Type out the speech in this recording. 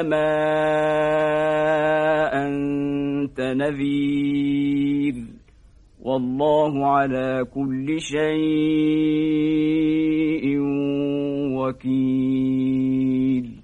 إنما أنت نذير. والله على كل شيء وكيل.